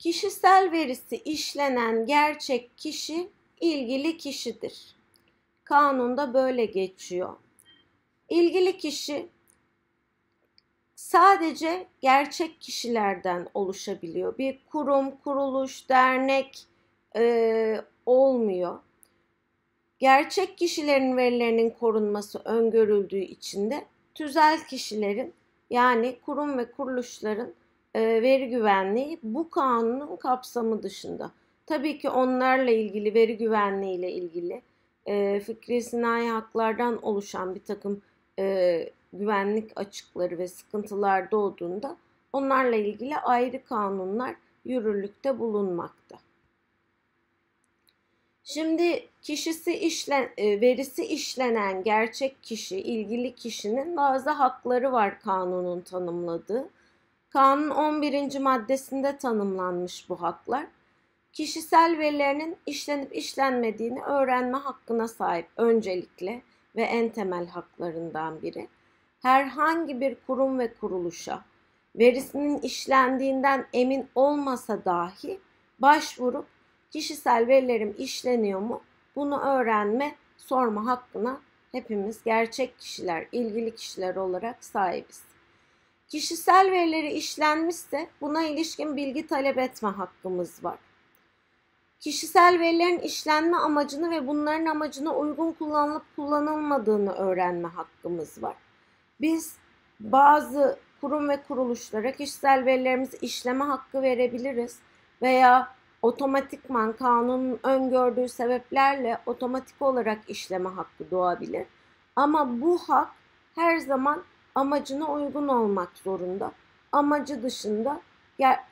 Kişisel verisi işlenen gerçek kişi ilgili kişidir. Kanunda böyle geçiyor. İlgili kişi sadece gerçek kişilerden oluşabiliyor. Bir kurum, kuruluş, dernek e, olmuyor. Gerçek kişilerin verilerinin korunması öngörüldüğü için de tüzel kişilerin yani kurum ve kuruluşların e, veri güvenliği bu kanunun kapsamı dışında. Tabii ki onlarla ilgili veri güvenliği ile ilgili e, fikri sinayi haklardan oluşan bir takım e, güvenlik açıkları ve sıkıntılar doğduğunda onlarla ilgili ayrı kanunlar yürürlükte bulunmakta. Şimdi kişisi işlen, e, verisi işlenen gerçek kişi, ilgili kişinin bazı hakları var kanunun tanımladığı. Kanun 11. maddesinde tanımlanmış bu haklar. Kişisel verilerinin işlenip işlenmediğini öğrenme hakkına sahip öncelikle ve en temel haklarından biri. Herhangi bir kurum ve kuruluşa verisinin işlendiğinden emin olmasa dahi başvurup kişisel verilerim işleniyor mu bunu öğrenme, sorma hakkına hepimiz gerçek kişiler, ilgili kişiler olarak sahibiz. Kişisel verileri işlenmişse buna ilişkin bilgi talep etme hakkımız var. Kişisel verilerin işlenme amacını ve bunların amacına uygun kullanılıp kullanılmadığını öğrenme hakkımız var. Biz bazı kurum ve kuruluşlara kişisel verilerimizi işleme hakkı verebiliriz veya otomatikman kanunun öngördüğü sebeplerle otomatik olarak işleme hakkı doğabilir. Ama bu hak her zaman amacına uygun olmak zorunda. Amacı dışında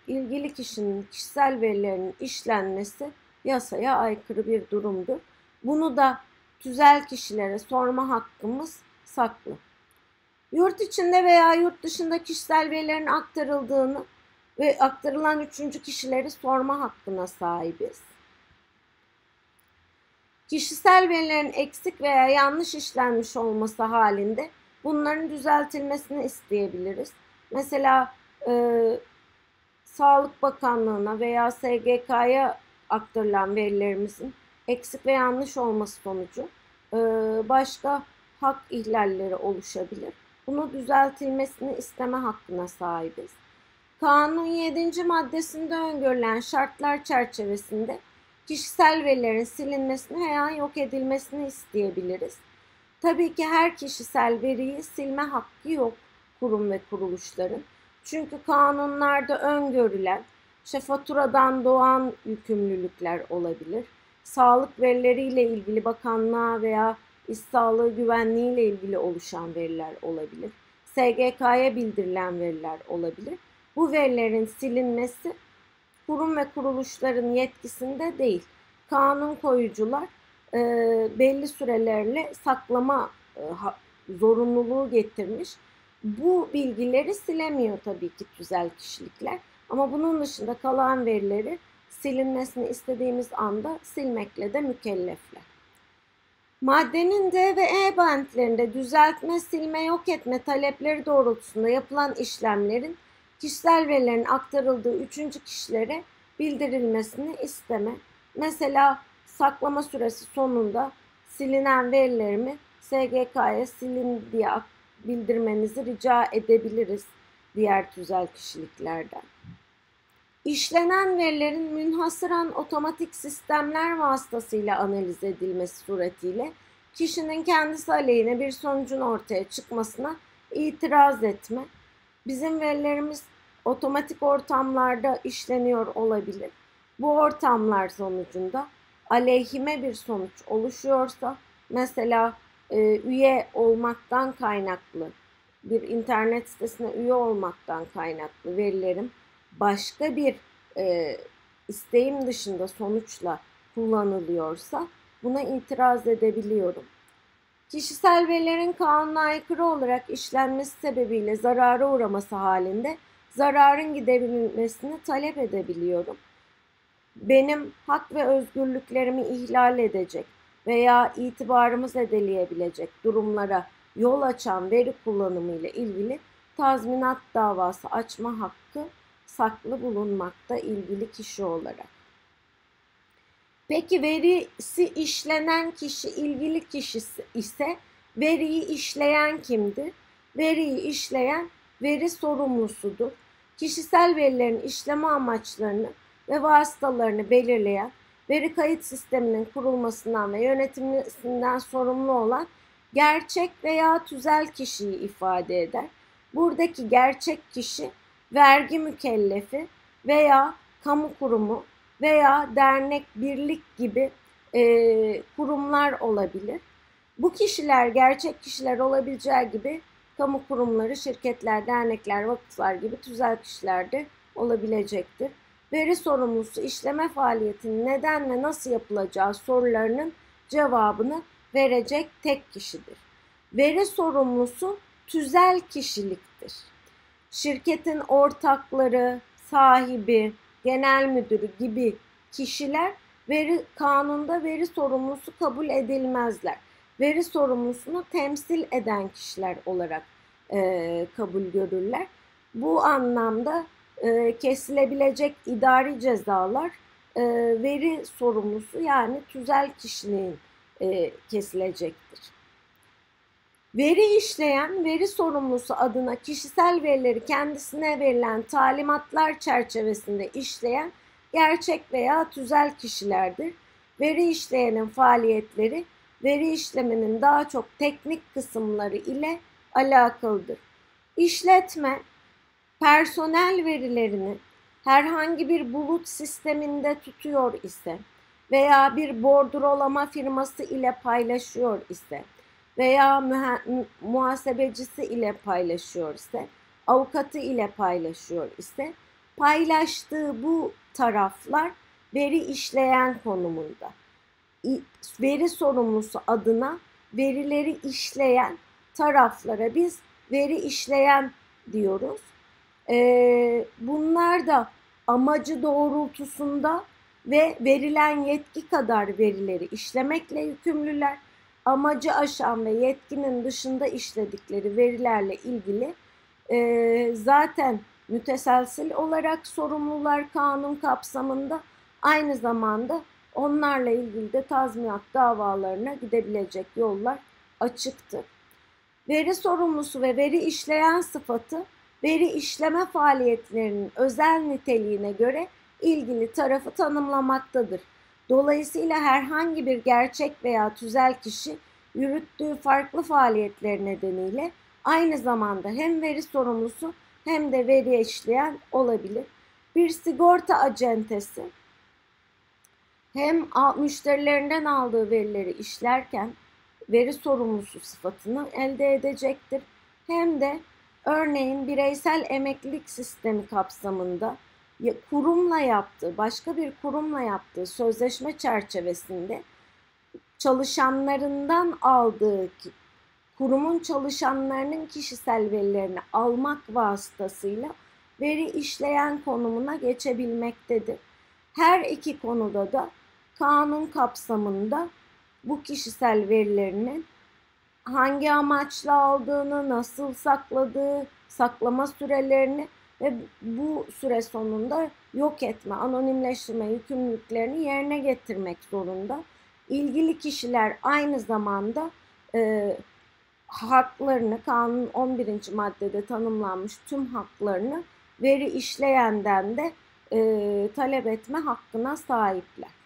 ilgili kişinin kişisel verilerinin işlenmesi yasaya aykırı bir durumdur. Bunu da tüzel kişilere sorma hakkımız saklı. Yurt içinde veya yurt dışında kişisel verilerin aktarıldığını ve aktarılan üçüncü kişileri sorma hakkına sahibiz. Kişisel verilerin eksik veya yanlış işlenmiş olması halinde bunların düzeltilmesini isteyebiliriz. Mesela e, Sağlık Bakanlığı'na veya SGK'ya aktarılan verilerimizin eksik ve yanlış olması sonucu e, başka hak ihlalleri oluşabilir. Bunu düzeltilmesini isteme hakkına sahibiz. Kanun 7. maddesinde öngörülen şartlar çerçevesinde kişisel verilerin silinmesini veya yok edilmesini isteyebiliriz. Tabii ki her kişisel veriyi silme hakkı yok kurum ve kuruluşların. Çünkü kanunlarda öngörülen işte faturadan doğan yükümlülükler olabilir. Sağlık verileriyle ilgili bakanlığa veya iş sağlığı güvenliği ile ilgili oluşan veriler olabilir. SGK'ya bildirilen veriler olabilir. Bu verilerin silinmesi kurum ve kuruluşların yetkisinde değil. Kanun koyucular e, belli sürelerle saklama e, ha, zorunluluğu getirmiş. Bu bilgileri silemiyor tabii ki tüzel kişilikler. Ama bunun dışında kalan verileri silinmesini istediğimiz anda silmekle de mükellefler. Maddenin D ve E bentlerinde düzeltme, silme, yok etme talepleri doğrultusunda yapılan işlemlerin kişisel verilerin aktarıldığı üçüncü kişilere bildirilmesini isteme. Mesela saklama süresi sonunda silinen verilerimi SGK'ya silin diye bildirmenizi rica edebiliriz diğer tüzel kişiliklerden. İşlenen verilerin münhasıran otomatik sistemler vasıtasıyla analiz edilmesi suretiyle kişinin kendisi aleyhine bir sonucun ortaya çıkmasına itiraz etme. Bizim verilerimiz otomatik ortamlarda işleniyor olabilir. Bu ortamlar sonucunda aleyhime bir sonuç oluşuyorsa mesela e, üye olmaktan kaynaklı bir internet sitesine üye olmaktan kaynaklı verilerim başka bir e, isteğim dışında sonuçla kullanılıyorsa buna itiraz edebiliyorum. Kişisel verilerin kanuna aykırı olarak işlenmesi sebebiyle zarara uğraması halinde zararın giderilmesini talep edebiliyorum. Benim hak ve özgürlüklerimi ihlal edecek veya itibarımı zedeleyebilecek durumlara yol açan veri kullanımı ile ilgili tazminat davası açma hakkı saklı bulunmakta ilgili kişi olarak. Peki verisi işlenen kişi ilgili kişi ise veriyi işleyen kimdir? Veriyi işleyen veri sorumlusudur. Kişisel verilerin işleme amaçlarını ve vasıtalarını belirleyen, veri kayıt sisteminin kurulmasından ve yönetimisinden sorumlu olan gerçek veya tüzel kişiyi ifade eder. Buradaki gerçek kişi vergi mükellefi veya kamu kurumu veya dernek, birlik gibi e, kurumlar olabilir. Bu kişiler gerçek kişiler olabileceği gibi kamu kurumları, şirketler, dernekler, vakıflar gibi tüzel kişiler de olabilecektir. Veri sorumlusu işleme faaliyetinin neden ve nasıl yapılacağı sorularının cevabını verecek tek kişidir. Veri sorumlusu tüzel kişiliktir. Şirketin ortakları, sahibi, genel müdürü gibi kişiler veri kanunda veri sorumlusu kabul edilmezler. Veri sorumlusunu temsil eden kişiler olarak e, kabul görürler. Bu anlamda e, kesilebilecek idari cezalar e, veri sorumlusu yani tüzel kişiliğin e, kesilecektir. Veri işleyen, veri sorumlusu adına kişisel verileri kendisine verilen talimatlar çerçevesinde işleyen gerçek veya tüzel kişilerdir. Veri işleyenin faaliyetleri veri işleminin daha çok teknik kısımları ile alakalıdır. İşletme personel verilerini herhangi bir bulut sisteminde tutuyor ise veya bir bordrolama firması ile paylaşıyor ise veya muhasebecisi ile paylaşıyor ise, avukatı ile paylaşıyor ise paylaştığı bu taraflar veri işleyen konumunda. Veri sorumlusu adına verileri işleyen taraflara biz veri işleyen diyoruz. Ee, bunlar da amacı doğrultusunda ve verilen yetki kadar verileri işlemekle yükümlüler amacı aşan ve yetkinin dışında işledikleri verilerle ilgili e, zaten müteselsil olarak sorumlular kanun kapsamında aynı zamanda onlarla ilgili de tazminat davalarına gidebilecek yollar açıktır. Veri sorumlusu ve veri işleyen sıfatı veri işleme faaliyetlerinin özel niteliğine göre ilgili tarafı tanımlamaktadır. Dolayısıyla herhangi bir gerçek veya tüzel kişi yürüttüğü farklı faaliyetler nedeniyle aynı zamanda hem veri sorumlusu hem de veri işleyen olabilir. Bir sigorta acentesi hem müşterilerinden aldığı verileri işlerken veri sorumlusu sıfatını elde edecektir. Hem de örneğin bireysel emeklilik sistemi kapsamında kurumla yaptığı, başka bir kurumla yaptığı sözleşme çerçevesinde çalışanlarından aldığı kurumun çalışanlarının kişisel verilerini almak vasıtasıyla veri işleyen konumuna geçebilmektedir. Her iki konuda da kanun kapsamında bu kişisel verilerinin hangi amaçla aldığını, nasıl sakladığı, saklama sürelerini ve bu süre sonunda yok etme, anonimleştirme yükümlülüklerini yerine getirmek zorunda. İlgili kişiler aynı zamanda e, haklarını kanun 11. maddede tanımlanmış tüm haklarını veri işleyenden de e, talep etme hakkına sahipler.